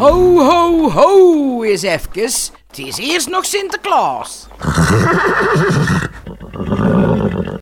Ho, ho, ho, is even. Het is eerst nog Sinterklaas.